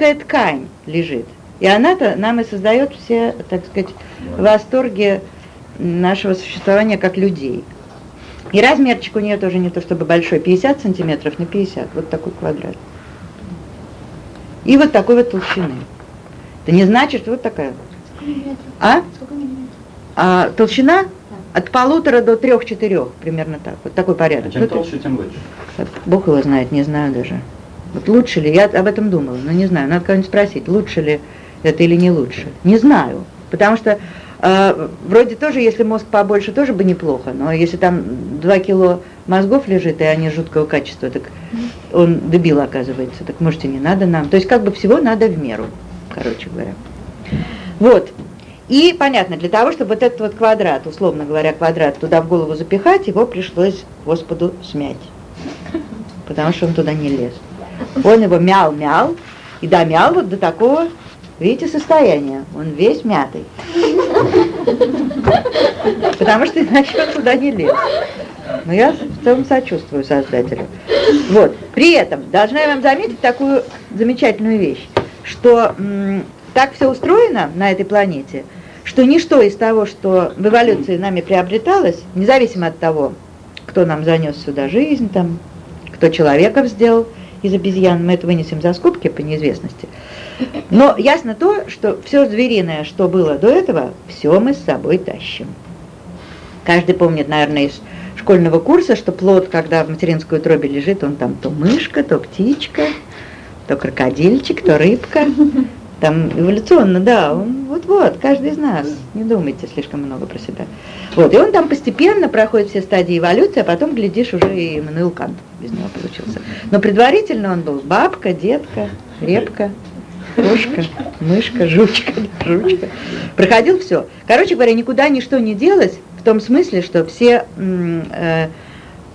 тонкая ткань лежит. И она-то нам и создает все, так сказать, восторги нашего существования как людей. И размерчик у нее тоже не то чтобы большой, 50 сантиметров на 50, вот такой квадрат. И вот такой вот толщины. Это не значит, что вот такая. А? а толщина от полутора до трех-четырех, примерно так. Вот такой порядок. А чем вот толще, тем лучше. Бог его знает, не знаю даже. Вот лучше ли, я об этом думала, но не знаю, надо кого-нибудь спросить, лучше ли это или не лучше. Не знаю, потому что э, вроде тоже, если мозг побольше, тоже бы неплохо, но если там два кило мозгов лежит, и они жуткого качества, так он дебил оказывается, так можете не надо нам. То есть как бы всего надо в меру, короче говоря. Вот. И понятно, для того, чтобы вот этот вот квадрат, условно говоря, квадрат туда в голову запихать, его пришлось Господу смять. Потому что он туда не лез. Он его мял-мял, и домял вот до такого, видите, состояния. Он весь мятый. Потому что иначе он туда не лез. Но я в целом сочувствую создателю. Вот. При этом должна я вам заметить такую замечательную вещь, что так все устроено на этой планете, что ничто из того, что в эволюции нами приобреталось, независимо от того, кто нам занес сюда жизнь, там, кто человеков сделал из обезьян, мы это вынесем за скобки по неизвестности. Но ясно то, что все звериное, что было до этого, все мы с собой тащим. Каждый помнит, наверное, из школьного курса, что плод, когда в материнской утробе лежит, он там то мышка, то птичка, то крокодильчик, то рыбка. Там эволюционно, да, он вот-вот, каждый из нас, не думайте слишком много про себя. Вот, и он там постепенно проходит все стадии эволюции, а потом, глядишь, уже и Эммануил Кант без него. Но предварительно он был бабка, детка, репка, кошка, мышка, жучка, жучка. Проходил все. Короче говоря, никуда ничто не делось, в том смысле, что все э,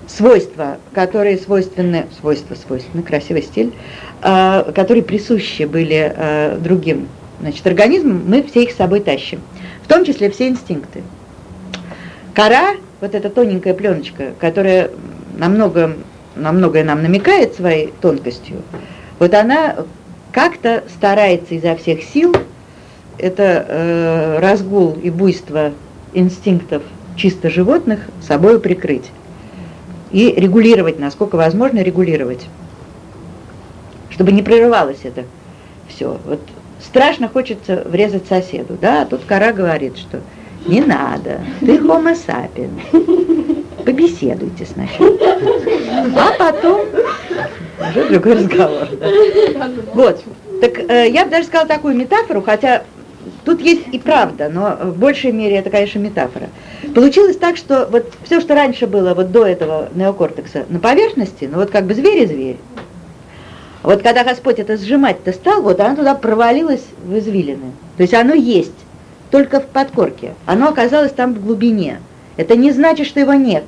свойства, которые свойственны, свойства свойственны, красивый стиль, э, которые присущи были э, другим значит, организмам, мы все их с собой тащим. В том числе все инстинкты. Кора, вот эта тоненькая пленочка, которая намного, на многое нам намекает своей тонкостью, вот она как-то старается изо всех сил это э, разгул и буйство инстинктов чисто животных собой прикрыть и регулировать, насколько возможно регулировать, чтобы не прерывалось это все. Вот страшно хочется врезать соседу, да, а тут кора говорит, что не надо, ты homo sapiens, побеседуйте сначала, а потом уже другой разговор. Да. Вот, так э, я бы даже сказала такую метафору, хотя Тут есть и правда, но в большей мере это, конечно, метафора. Получилось так, что вот все, что раньше было вот до этого неокортекса на поверхности, ну вот как бы зверь-зверь. Вот когда Господь это сжимать-то стал, вот оно туда провалилось в извилины. То есть оно есть, только в подкорке. Оно оказалось там в глубине. Это не значит, что его нет,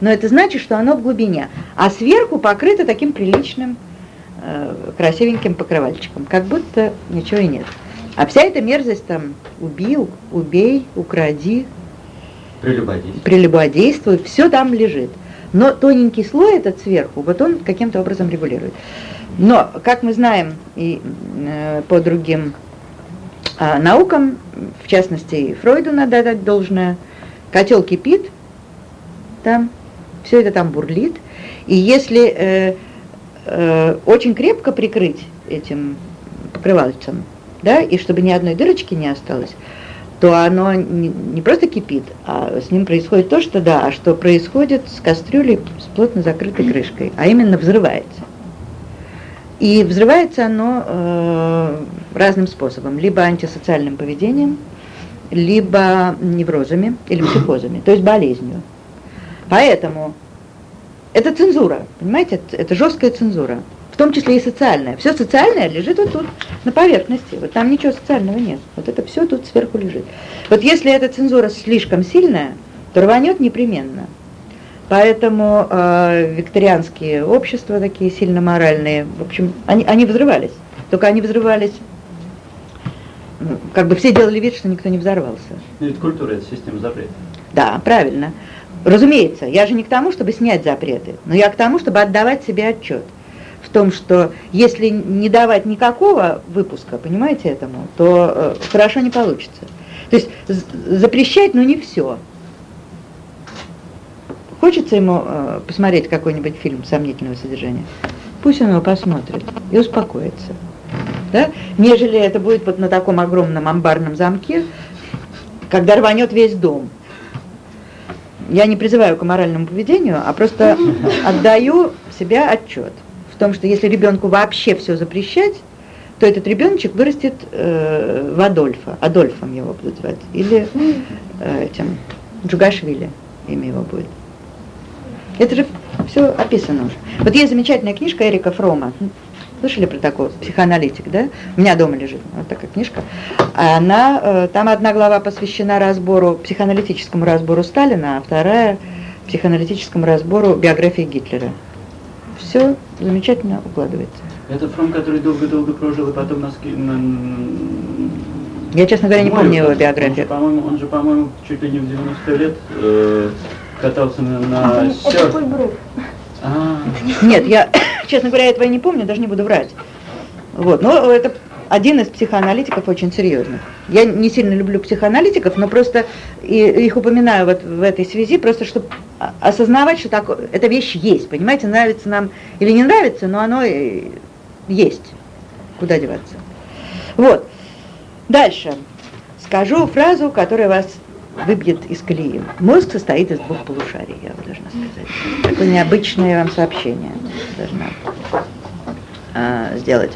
но это значит, что оно в глубине. А сверху покрыто таким приличным, э, красивеньким покрывальчиком, как будто ничего и нет. А вся эта мерзость там убил, убей, укради, прелюбодействуй, прелюбодействуй все там лежит. Но тоненький слой этот сверху, вот он каким-то образом регулирует. Но, как мы знаем и э, по другим э, наукам, в частности Фройду надо дать должное, котел кипит, там все это там бурлит, и если э, э, очень крепко прикрыть этим покрывальцем, да, и чтобы ни одной дырочки не осталось, то оно не, не просто кипит, а с ним происходит то, что да, а что происходит с кастрюлей с плотно закрытой крышкой, а именно взрывается. И взрывается оно э, разным способом, либо антисоциальным поведением, либо неврозами или психозами, то есть болезнью. Поэтому это цензура, понимаете, это, жесткая цензура в том числе и социальное. Все социальное лежит вот тут, на поверхности. Вот там ничего социального нет. Вот это все тут сверху лежит. Вот если эта цензура слишком сильная, то рванет непременно. Поэтому э, викторианские общества такие сильно моральные, в общем, они, они взрывались. Только они взрывались, как бы все делали вид, что никто не взорвался. Но ведь культура – это система запретов. Да, правильно. Разумеется, я же не к тому, чтобы снять запреты, но я к тому, чтобы отдавать себе отчет в том, что если не давать никакого выпуска, понимаете этому, то э, хорошо не получится. То есть запрещать, но не все. Хочется ему э, посмотреть какой-нибудь фильм сомнительного содержания, пусть он его посмотрит и успокоится. Да? Нежели это будет вот на таком огромном амбарном замке, когда рванет весь дом. Я не призываю к моральному поведению, а просто отдаю себя отчет в том, что если ребенку вообще все запрещать, то этот ребеночек вырастет э, в Адольфа, Адольфом его будут звать, или э, этим Джугашвили имя его будет. Это же все описано уже. Вот есть замечательная книжка Эрика Фрома. Слышали про такого? Психоаналитик, да? У меня дома лежит вот такая книжка. Она, э, там одна глава посвящена разбору, психоаналитическому разбору Сталина, а вторая психоаналитическому разбору биографии Гитлера. Все замечательно укладывается. Это Фром, который долго-долго прожил и потом нас... Я, честно говоря, не помню его биографию. по-моему, он же, по-моему, чуть ли не в 90 лет э, катался на, на а, серф. А. Нет, я, честно говоря, этого и не помню, даже не буду врать. Вот, но это один из психоаналитиков очень серьезных. Я не сильно люблю психоаналитиков, но просто и, их упоминаю вот в этой связи, просто чтобы осознавать, что так, эта вещь есть, понимаете, нравится нам или не нравится, но оно есть. Куда деваться? Вот. Дальше. Скажу фразу, которая вас выбьет из колеи. Мозг состоит из двух полушарий, я вам должна сказать. Такое необычное вам сообщение должна а, сделать.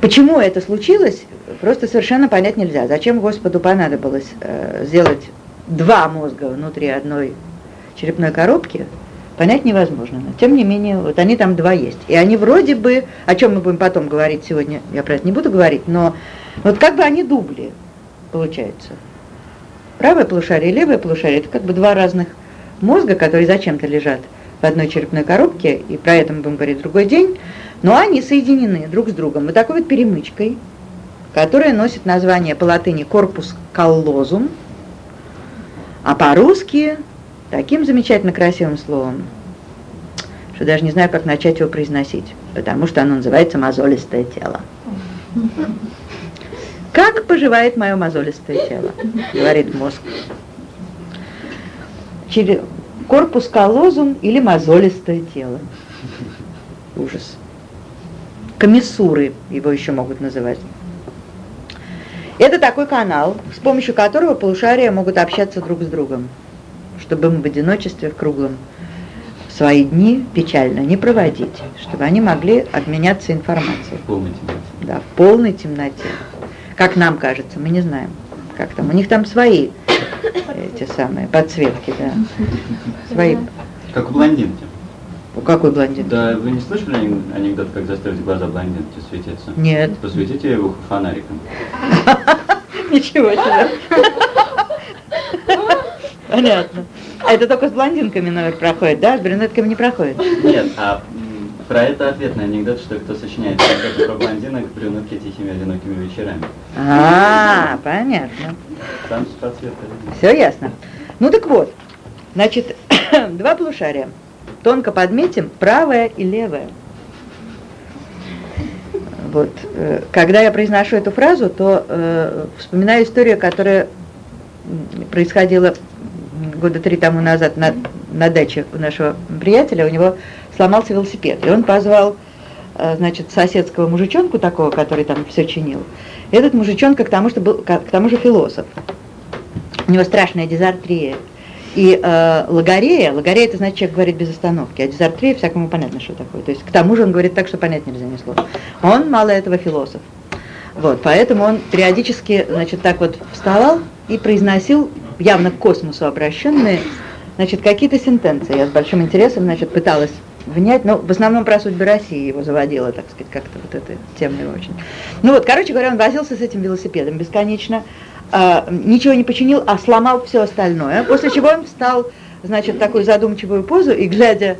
Почему это случилось, просто совершенно понять нельзя. Зачем Господу понадобилось э, сделать два мозга внутри одной черепной коробки, понять невозможно. Но тем не менее, вот они там два есть. И они вроде бы, о чем мы будем потом говорить сегодня, я про это не буду говорить, но вот как бы они дубли, получается. Правое полушарие и левое полушарие – это как бы два разных мозга, которые зачем-то лежат в одной черепной коробке, и про это мы будем говорить в другой день, но они соединены друг с другом вот такой вот перемычкой, которая носит название по латыни «корпус коллозум», а по-русски таким замечательно красивым словом, что даже не знаю, как начать его произносить, потому что оно называется «мозолистое тело». Как поживает мое мозолистое тело, говорит мозг. Через корпус колозум или мозолистое тело. Ужас. Комиссуры его еще могут называть. Это такой канал, с помощью которого полушария могут общаться друг с другом чтобы им в одиночестве в круглом свои дни печально не проводить, чтобы они могли обменяться информацией. В полной темноте. Да, в полной темноте. Как нам кажется, мы не знаем, как там. У них там свои эти самые подсветки, да. Свои. Как у блондинки. У какой блондинки? Да, вы не слышали анекдот, как заставить глаза блондинки светиться? Нет. Посветите его фонариком. Ничего себе. Понятно. А это только с блондинками номер проходит, да? С брюнетками не проходит? Нет, а про это ответный анекдот, что кто сочиняет анекдоты про блондинок, брюнетки тихими одинокими вечерами. А, понятно. Там. Все ясно. Ну так вот, значит, два полушария. Тонко подметим правое и левое. Вот, э, когда я произношу эту фразу, то э, вспоминаю историю, которая происходила года три тому назад на, на даче у нашего приятеля, у него сломался велосипед, и он позвал, э, значит, соседского мужичонку такого, который там все чинил. Этот мужичонка к тому, что был, к тому же философ. У него страшная дизартрия. И э, логорея, логорея это значит, человек говорит без остановки, а дизартрия всякому понятно, что такое. То есть к тому же он говорит так, что понять нельзя ни слова. Он мало этого философ. Вот, поэтому он периодически, значит, так вот вставал и произносил явно к космосу обращенные, значит, какие-то сентенции. Я с большим интересом, значит, пыталась внять, но в основном про судьбы России его заводила, так сказать, как-то вот эта тема его очень. Ну вот, короче говоря, он возился с этим велосипедом бесконечно, э, ничего не починил, а сломал все остальное, после чего он встал, значит, в такую задумчивую позу и, глядя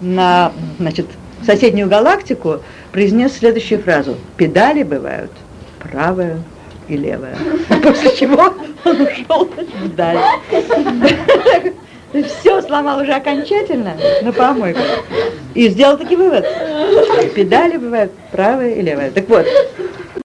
на, значит, соседнюю галактику, произнес следующую фразу. Педали бывают правая и левая. После чего он ушел вдаль. Ты все сломал уже окончательно на помойку. И сделал таки вывод. Педали бывают правые и левые. Так вот,